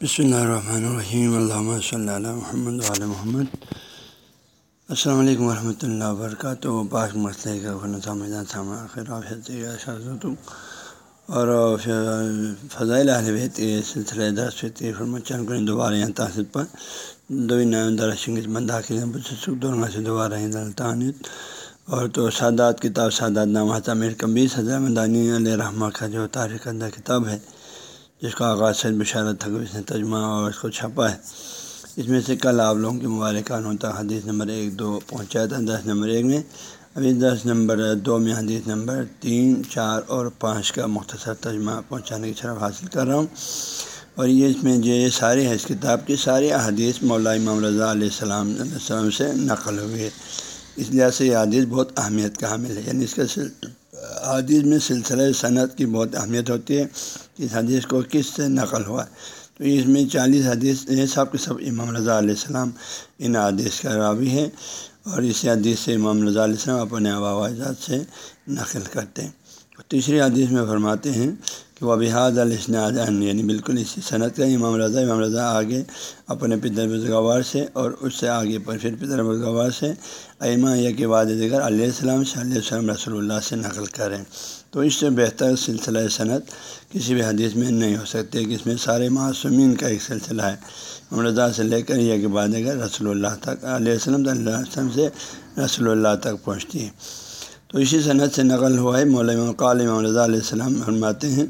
بسم اللہ الرحمن الرحیم اللہ صلی اللہ علیہ محمد علیہ محمد السلام علیکم ورحمۃ اللہ وبرکاتہ پاک مسئلہ کا اور فضائل اہل بیت کے سلسلہ درس چند کریں دوبارہ یہاں تاثر پر دو نام درشنگ داخل دونوں سے دوبارہ تعانت اور تو سادات کتاب سادات نامہ تعمیر کبیر حضرت مدانی علیہ رحمہ کا جو تاریخ کردہ کتاب ہے جس کا آغاز سے بشارت تھا اس نے ترجمہ اور اس کو چھپا ہے۔ اس میں سے کل آپ لوگوں کے مبارکان ہوتا حدیث نمبر ایک، دو پہنچایا تھا دس نمبر ایک میں۔ ابھی دس نمبر دو میں حدیث نمبر تین، چار اور پانچ کا مختصر ترجمہ پہنچانے کی شرف حاصل کر رہا ہوں۔ اور یہ اس میں جو یہ ساری ہے اس کتاب کی ساری احادیث مولا امام رضا علیہ السلام علیہ السلام سے نقل ہوئی ہے اس لحاظ سے یہ حدیث بہت اہمیت کا حامل ہے۔ یعنی اس کا حدیث میں سلسلہ صنعت کی بہت اہمیت ہوتی ہے کہ اس حدیث کو کس سے نقل ہوا تو اس میں چالیس حدیث سب کے سب امام رضا علیہ السلام ان حدیث کا راوی ہے اور اس حدیث سے امام رضا علیہ السلام اپنے آبا و اجاد سے نقل کرتے ہیں۔ تیسری حدیث میں فرماتے ہیں کہ وہ بحاد الاسناد یعنی بالکل اسی صنعت کا امام رضا امام رضا آگے اپنے پدر بزگوار سے اور اس سے آگے پر پھر پدر بزگوار سے ایما یا کے بعد دیگر علیہ السلام صلی اللہ علیہ وسلم رسول اللہ سے نقل کریں۔ تو اس سے بہتر سلسلہ صنعت کسی بھی حدیث میں نہیں ہو سکتے کہ اس میں سارے معصومین کا ایک سلسلہ ہے۔ امام رضا سے لے کر یا کے بعد دیگر رسول اللہ تک، علیہ السلم صلی اللہ علیہ وسلم سے رسول اللہ تک پہنچتی ہے۔ تو اسی صنعت سے نقل ہوا ہے مولم قال امام رضا علیہ السلام فرماتے ہیں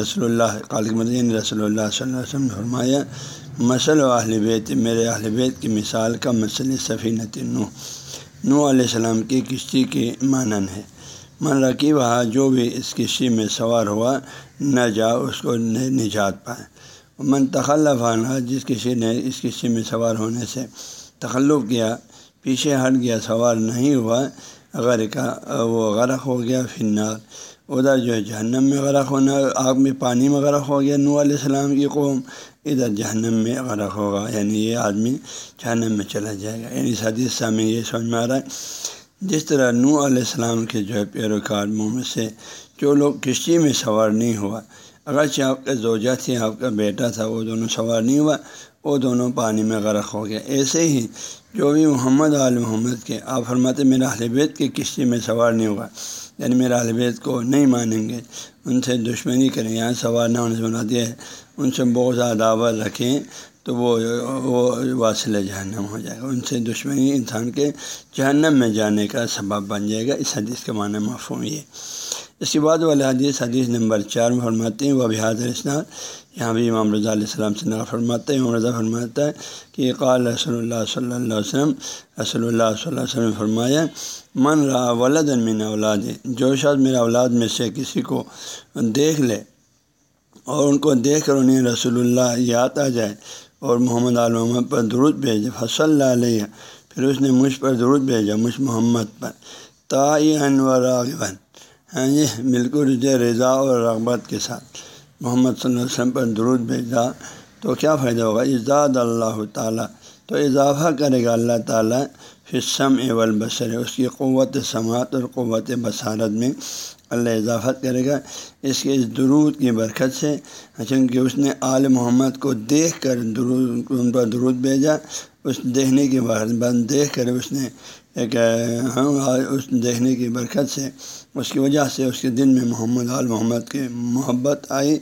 رسول اللہ قالق مدین رسول اللہ صلی اللہ علیہ وسلم فرمایا مسل و اہل بیت، میرے اہل بیت کی مثال کا مسئلہ صفینت نو نو علیہ السلام کی کشتی کی مانن ہے۔ من رقی وہاں جو بھی اس کشتی میں سوار ہوا، نہ جا، اس کو نجات پائے۔ من تخلف آنا جس کسی نے اس کشتی میں سوار ہونے سے تخلف کیا، پیچھے ہٹ گیا، سوار نہیں ہوا غرق کا وہ غرق ہو گیا فنار ادھر جو ہے جہنم میں غرق ہونا، آگ میں پانی میں غرق ہو گیا نو علیہ السلام کی قوم، ادھر جہنم میں غرق ہوگا۔ یعنی یہ آدمی جہنم میں چلا جائے گا۔ یعنی حدیث میں یہ سمجھ میں آ رہا ہے، جس طرح نو علیہ السلام کے جو ہے پیروکار منہ میں سے، جو لوگ کشتی میں سوار نہیں ہوا اگرچہ آپ کا زوجہ تھی، آپ کا بیٹا تھا، وہ دونوں سوار نہیں ہوا، وہ دونوں پانی میں غرق ہو گیا ایسے ہی جو بھی محمد عال محمد کے، آپ فرماتے میرا اہل بیت کی کشتی میں سوار نہیں ہوا۔ یعنی میرا اہل بیت کو نہیں مانیں گے۔ ان سے دشمنی کریں۔ یہاں سوار نہ ہونے سے بنا دیا ہے۔ ان سے بہت زیادہ رکھیں تو وہ وہ واصل جہنم ہو جائے گا۔ ان سے دشمنی انسان کے جہنم میں جانے کا سبب بن جائے گا۔ اس حدیث کے معنی مفہوم یہ اس کے بعد والے حدیث حدیث نمبر چار میں فرماتے ہیں وہ بھی حاضر اسناد یہاں بھی امام رضا علیہ السلام سے نقل فرماتا ہے امام رضا فرماتا ہے کہ قال رسول اللہ صلی اللہ علیہ وسلم رسول اللہ صلی اللہ علیہ وسلم فرمایا من را ولد من اولاد جو شاید میرا اولاد میں سے کسی کو دیکھ لے اور ان کو دیکھ کر انہیں رسول اللہ یاد آ جائے اور محمد علامہ پر درود بھیجے فصل اللہ علیہ پھر اس نے مجھ پر درود بھیجا مجھ محمد پر تعین و راغبن ہاں جی بالکل رضا اور رغبت کے ساتھ۔ محمد صلی اللہ علیہ وسلم پر درود بھیجا تو کیا فائدہ ہوگا؟ اجاد اللہ تعالیٰ، تو اضافہ کرے گا اللہ تعالیٰ فصم اول بصر اس کی قوت سماعت اور قوت بصارت میں۔ اللہ اضافت کرے گا۔ اس کے اس درود کی برکت سے چونکہ اس نے آل محمد کو دیکھ کر درود، ان پر درود بھیجا۔ اس دیکھنے کے بعد دیکھ کر اس نے ایک ہاں، اس دیکھنے کی برکت سے، اس کی وجہ سے اس کے دن میں محمد، آل محمد کی محبت آئی۔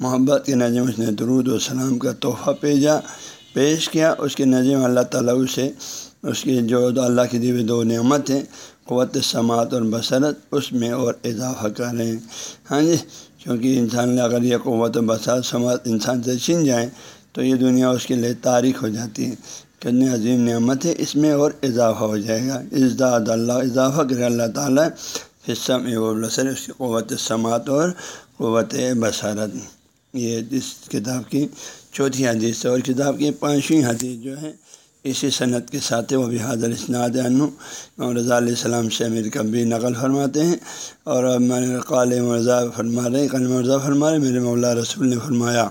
محبت کے نظم اس نے درود و سلام کا تحفہ بھیجا، پیش کیا۔ اس کے نظم اللہ تعالیٰ سے اس کی جو اللہ کی دیوی دو نعمت ہیں قوت سماعت اور بصرت، اس میں اور اضافہ کریں۔ ہاں جی کیونکہ انسان نے اگر یہ قوت و بصرت سماعت انسان سے چھن جائیں، تو یہ دنیا اس کے لیے تاریخ ہو جاتی ہے۔ کتنی عظیم نعمت ہے، اس میں اور اضافہ ہو جائے گا۔ ازداد اللہ، اضافہ کرے اللہ تعالیٰ حصہ میں وہ لسر اس کی قوت سماعت اور قوت بصارت یہ اس کتاب کی چوتھی حدیث ہے اور کتاب کی پانچویں حدیث جو ہے اسی صنعت کے ساتھ وہ بھی حاضر اسناد انو۔ رضا علیہ السلام سے امیر کبھی نقل فرماتے ہیں۔ اور قال مرضا فرما رہے قلم مرضا فرما رہے میرے مولا رسول نے فرمایا۔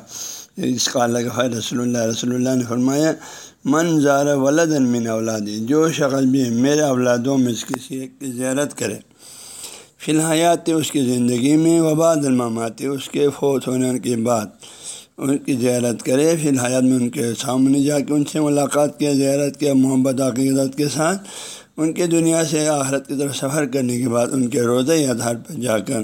اس قال کا رسول اللہ رسول اللہ نے فرمایا، من زار ولد من اولادی، جو شخص بھی میرے اولادوں میں کسی ایک کی زیارت کرے، فی الحیات اس کی زندگی میں وباد المامات اس کے فوت ہونے کے بعد ان کی زیارت کرے، پھر حیات میں ان کے سامنے جا کے ان سے ملاقات کیا، زیارت کیا، محبت، عقیدت کے ساتھ ان کے دنیا سے آخرت کی طرف سفر کرنے کے بعد ان کے روزے آدھار پر جا کر،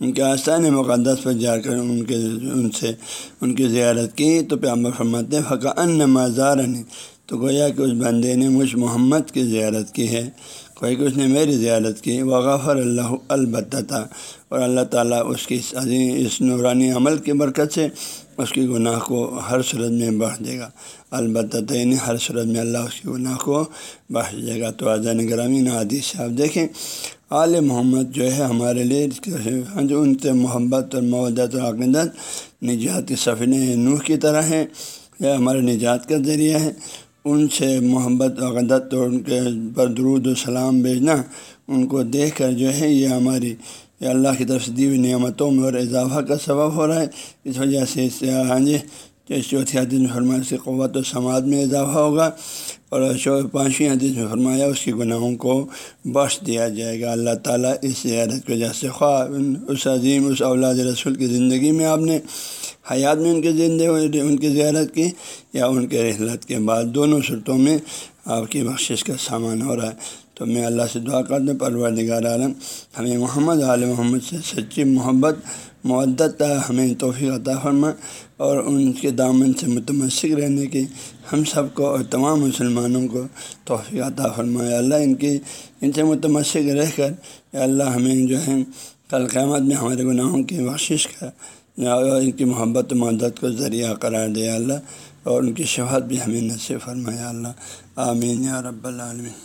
ان کے آستان مقدس پر جا کر ان کے، ان سے ان کی زیارت کی۔ تو پیامبر فرماتے فقا ان مزار تو گویا کہ اس بندے نے مجھ محمد کی زیارت کی ہے کوئی کہ اس نے میری زیارت کی۔ وغفر اللہ البتہ اور اللہ تعالیٰ اس کی عظیم، اس نورانی عمل کی برکت سے اس کی گناہ کو ہر صورت میں بڑھ دے گا۔ البتہ یعنی ہر صورت میں اللہ اس کی گناہ کو بڑھ دے گا۔ تو آزان گرامین عادی سے آپ دیکھیں، آل محمد جو ہے ہمارے لیے جو ان سے محبت اور مودت اور عقیدت نجات سفن نوح کی طرح ہے یا ہمارے نجات کا ذریعہ ہے ان سے محبت عقیدت اور ان کے پر درود و سلام بھیجنا، ان کو دیکھ کر جو ہے یہ ہماری یہ اللہ کی طرف سے دی ہوئی نعمتوں میں اور اضافہ کا سبب ہو رہا ہے۔ اس وجہ سے اس سے ہاں جی چوتھی حدیث میں فرمایا سے قوت و سماعت میں اضافہ ہوگا اور پانچویں حدیث میں فرمایا اس کی گناہوں کو بخش دیا جائے گا۔ اللہ تعالیٰ اس زیارت کی وجہ سے خواہ اس عظیم، اس اولاد رسول کی زندگی میں آپ نے حیات میں ان کے زندگی ان کی زیارت کی یا ان کے رحلت کے بعد، دونوں صورتوں میں آپ کی بخشش کا سامان ہو رہا ہے۔ تو میں اللہ سے دعا کر دوں پرور نگار عالم، ہمیں محمد عال محمد سے سچی محبت معدت ہمیں توفیق عطا فرما اور ان کے دامن سے متمسک رہنے کی ہم سب کو اور تمام مسلمانوں کو توفیق عطا فرمایا اللہ، ان کی، ان سے متمسک رہ کر اللہ، ہمیں جو ہے، کل قیامت میں ہمارے گناہوں کی بخشش کا ان کی محبت و مدد کو ذریعہ قرار دیا اللہ، اور ان کی شہادت بھی ہمیں نصیب فرمایا اللہ، آمین یا رب العالمین۔